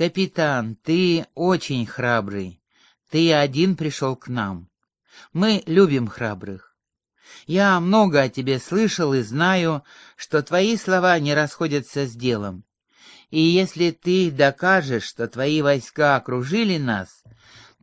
«Капитан, ты очень храбрый. Ты один пришел к нам. Мы любим храбрых. Я много о тебе слышал и знаю, что твои слова не расходятся с делом. И если ты докажешь, что твои войска окружили нас,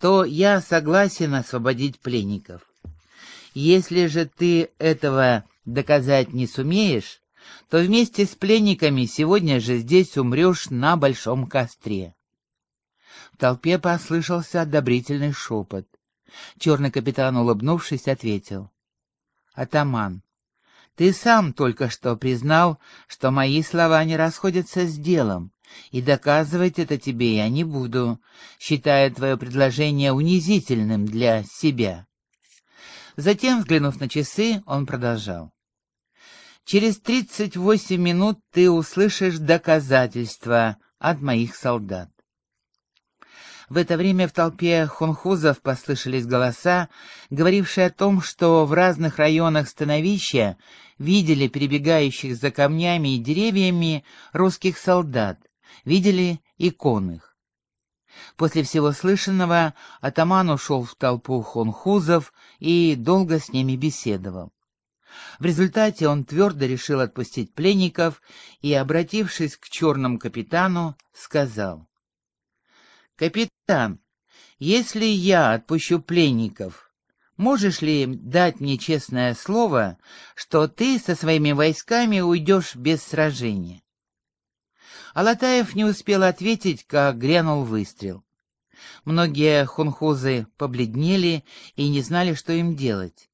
то я согласен освободить пленников. Если же ты этого доказать не сумеешь, то вместе с пленниками сегодня же здесь умрешь на большом костре. В толпе послышался одобрительный шепот. Черный капитан, улыбнувшись, ответил. «Атаман, ты сам только что признал, что мои слова не расходятся с делом, и доказывать это тебе я не буду, считая твое предложение унизительным для себя». Затем, взглянув на часы, он продолжал. «Через тридцать восемь минут ты услышишь доказательства от моих солдат. В это время в толпе хунхузов послышались голоса, говорившие о том, что в разных районах становища видели перебегающих за камнями и деревьями русских солдат, видели иконных. После всего слышанного атаман ушел в толпу хунхузов и долго с ними беседовал. В результате он твердо решил отпустить пленников и, обратившись к черному капитану, сказал — «Капитан, если я отпущу пленников, можешь ли дать мне честное слово, что ты со своими войсками уйдешь без сражения?» Алатаев не успел ответить, как грянул выстрел. Многие хунхузы побледнели и не знали, что им делать.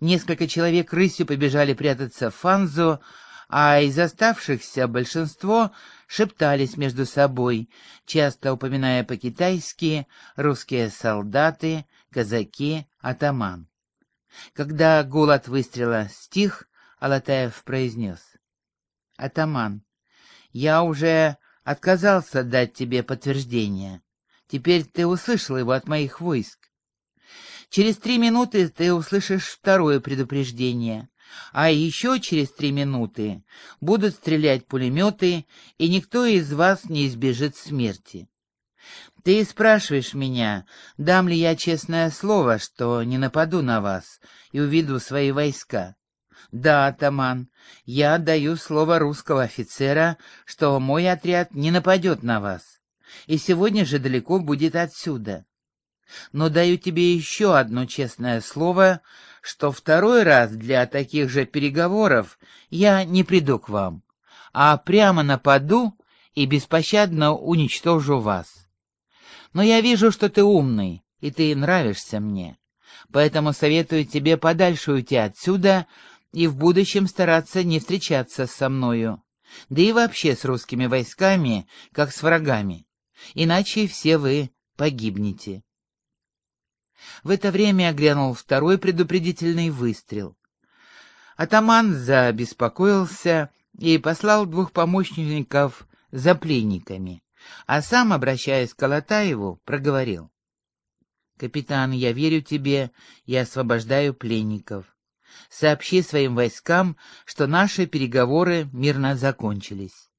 Несколько человек рысью побежали прятаться в Фанзу, а из оставшихся большинство шептались между собой, часто упоминая по-китайски русские солдаты, казаки, атаман. Когда гул от выстрела стих, Алатаев произнес. «Атаман, я уже отказался дать тебе подтверждение. Теперь ты услышал его от моих войск. Через три минуты ты услышишь второе предупреждение. А еще через три минуты будут стрелять пулеметы, и никто из вас не избежит смерти. Ты спрашиваешь меня, дам ли я честное слово, что не нападу на вас и уведу свои войска. Да, атаман, я даю слово русского офицера, что мой отряд не нападет на вас, и сегодня же далеко будет отсюда. Но даю тебе еще одно честное слово, что второй раз для таких же переговоров я не приду к вам, а прямо нападу и беспощадно уничтожу вас. Но я вижу, что ты умный, и ты нравишься мне, поэтому советую тебе подальше уйти отсюда и в будущем стараться не встречаться со мною, да и вообще с русскими войсками, как с врагами, иначе все вы погибнете. В это время грянул второй предупредительный выстрел. Атаман забеспокоился и послал двух помощников за пленниками, а сам, обращаясь к Алатаеву, проговорил. «Капитан, я верю тебе и освобождаю пленников. Сообщи своим войскам, что наши переговоры мирно закончились».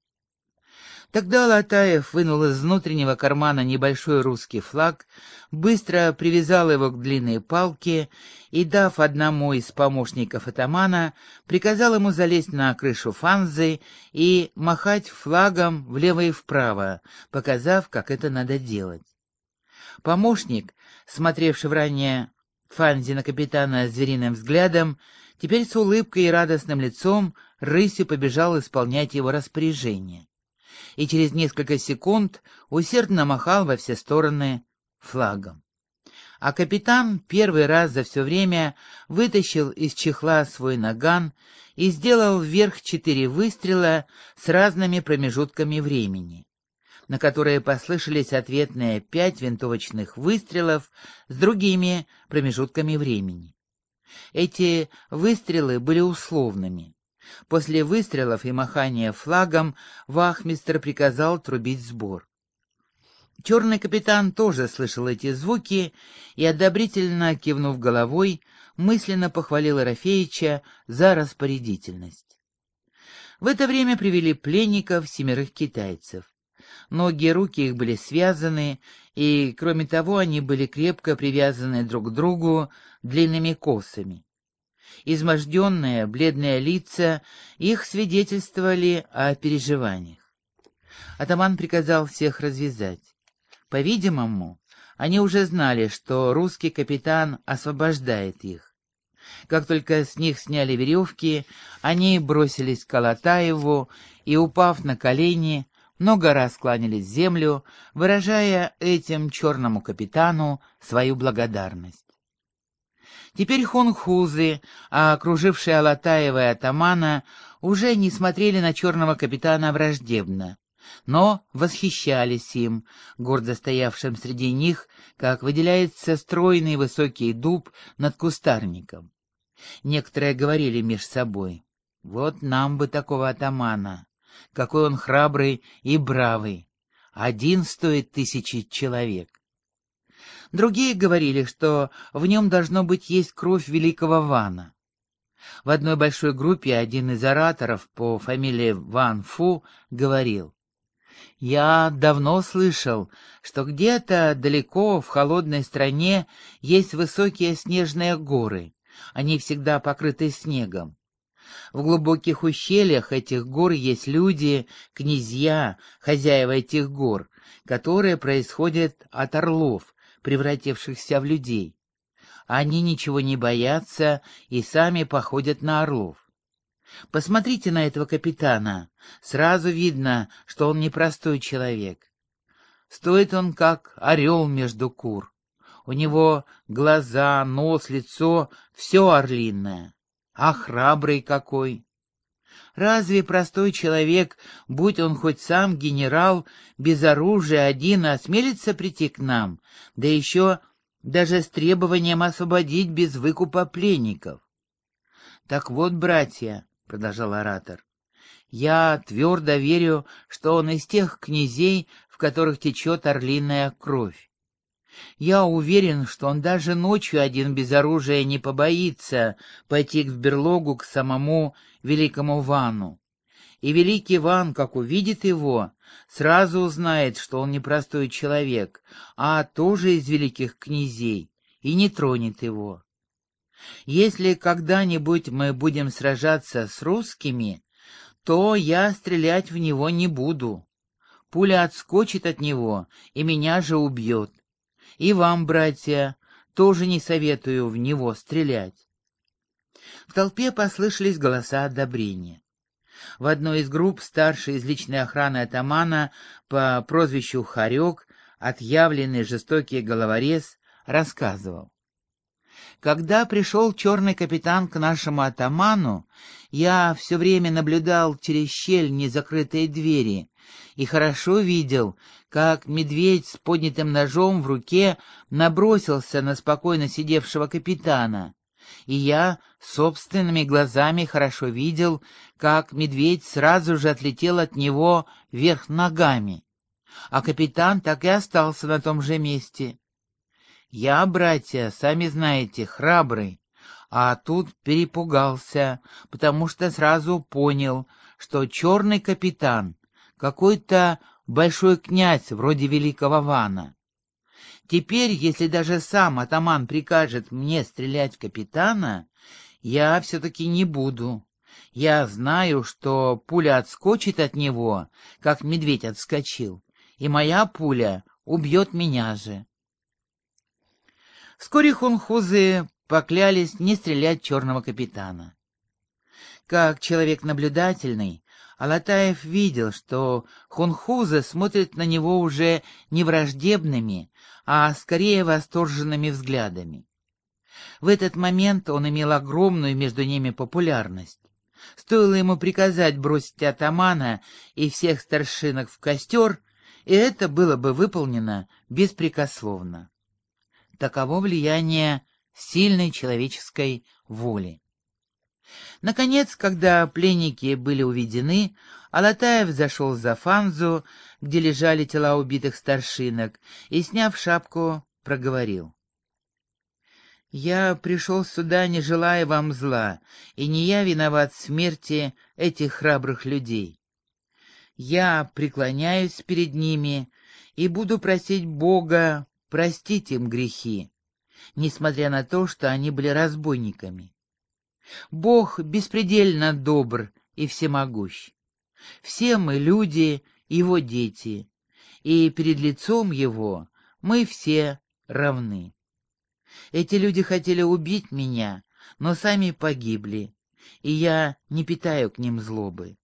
Тогда Латаев вынул из внутреннего кармана небольшой русский флаг, быстро привязал его к длинной палке и, дав одному из помощников атамана, приказал ему залезть на крышу фанзы и махать флагом влево и вправо, показав, как это надо делать. Помощник, смотревший ранее фанзе на капитана звериным взглядом, теперь с улыбкой и радостным лицом рысью побежал исполнять его распоряжение и через несколько секунд усердно махал во все стороны флагом. А капитан первый раз за все время вытащил из чехла свой наган и сделал вверх четыре выстрела с разными промежутками времени, на которые послышались ответные пять винтовочных выстрелов с другими промежутками времени. Эти выстрелы были условными. После выстрелов и махания флагом вахмистр приказал трубить сбор. Черный капитан тоже слышал эти звуки и, одобрительно кивнув головой, мысленно похвалил Ерофеича за распорядительность. В это время привели пленников семерых китайцев. Ноги и руки их были связаны, и, кроме того, они были крепко привязаны друг к другу длинными косами. Изможденные, бледные лица их свидетельствовали о переживаниях. Атаман приказал всех развязать. По-видимому, они уже знали, что русский капитан освобождает их. Как только с них сняли веревки, они бросились к Алатаеву и, упав на колени, много раз кланялись землю, выражая этим черному капитану свою благодарность. Теперь хунхузы, окружившие Алатаева и атамана, уже не смотрели на черного капитана враждебно, но восхищались им, гордо стоявшим среди них, как выделяется стройный высокий дуб над кустарником. Некоторые говорили меж собой, «Вот нам бы такого атамана! Какой он храбрый и бравый! Один стоит тысячи человек!» Другие говорили, что в нем должно быть есть кровь великого Вана. В одной большой группе один из ораторов по фамилии Ван Фу говорил, «Я давно слышал, что где-то далеко в холодной стране есть высокие снежные горы. Они всегда покрыты снегом. В глубоких ущельях этих гор есть люди, князья, хозяева этих гор, которые происходят от орлов, превратившихся в людей. Они ничего не боятся и сами походят на орлов. Посмотрите на этого капитана. Сразу видно, что он непростой человек. Стоит он как орел между кур. У него глаза, нос, лицо — все орлиное. А храбрый какой! Разве простой человек, будь он хоть сам генерал, без оружия один осмелится прийти к нам, да еще даже с требованием освободить без выкупа пленников? Так вот, братья, — продолжал оратор, — я твердо верю, что он из тех князей, в которых течет орлиная кровь. Я уверен, что он даже ночью один без оружия не побоится пойти в берлогу к самому великому Вану. И великий Ван, как увидит его, сразу узнает, что он не простой человек, а тоже из великих князей, и не тронет его. Если когда-нибудь мы будем сражаться с русскими, то я стрелять в него не буду. Пуля отскочит от него, и меня же убьет. И вам, братья, тоже не советую в него стрелять. В толпе послышались голоса одобрения. В одной из групп старший из личной охраны атамана по прозвищу Харек, отъявленный жестокий головорез, рассказывал. Когда пришел черный капитан к нашему атаману, я все время наблюдал через щель незакрытой двери и хорошо видел, как медведь с поднятым ножом в руке набросился на спокойно сидевшего капитана. И я собственными глазами хорошо видел, как медведь сразу же отлетел от него вверх ногами, а капитан так и остался на том же месте. Я, братья, сами знаете, храбрый, а тут перепугался, потому что сразу понял, что черный капитан — какой-то большой князь вроде великого Вана. Теперь, если даже сам атаман прикажет мне стрелять капитана, я все-таки не буду. Я знаю, что пуля отскочит от него, как медведь отскочил, и моя пуля убьет меня же. Вскоре хунхузы поклялись не стрелять черного капитана. Как человек наблюдательный, Алатаев видел, что хунхузы смотрят на него уже не враждебными, а скорее восторженными взглядами. В этот момент он имел огромную между ними популярность. Стоило ему приказать бросить атамана и всех старшинок в костер, и это было бы выполнено беспрекословно. Таково влияние сильной человеческой воли. Наконец, когда пленники были уведены, Алатаев зашел за Фанзу, где лежали тела убитых старшинок, и, сняв шапку, проговорил. «Я пришел сюда, не желая вам зла, и не я виноват в смерти этих храбрых людей. Я преклоняюсь перед ними и буду просить Бога простить им грехи, несмотря на то, что они были разбойниками. Бог беспредельно добр и всемогущ. Все мы люди, Его дети, и перед лицом Его мы все равны. Эти люди хотели убить меня, но сами погибли, и я не питаю к ним злобы.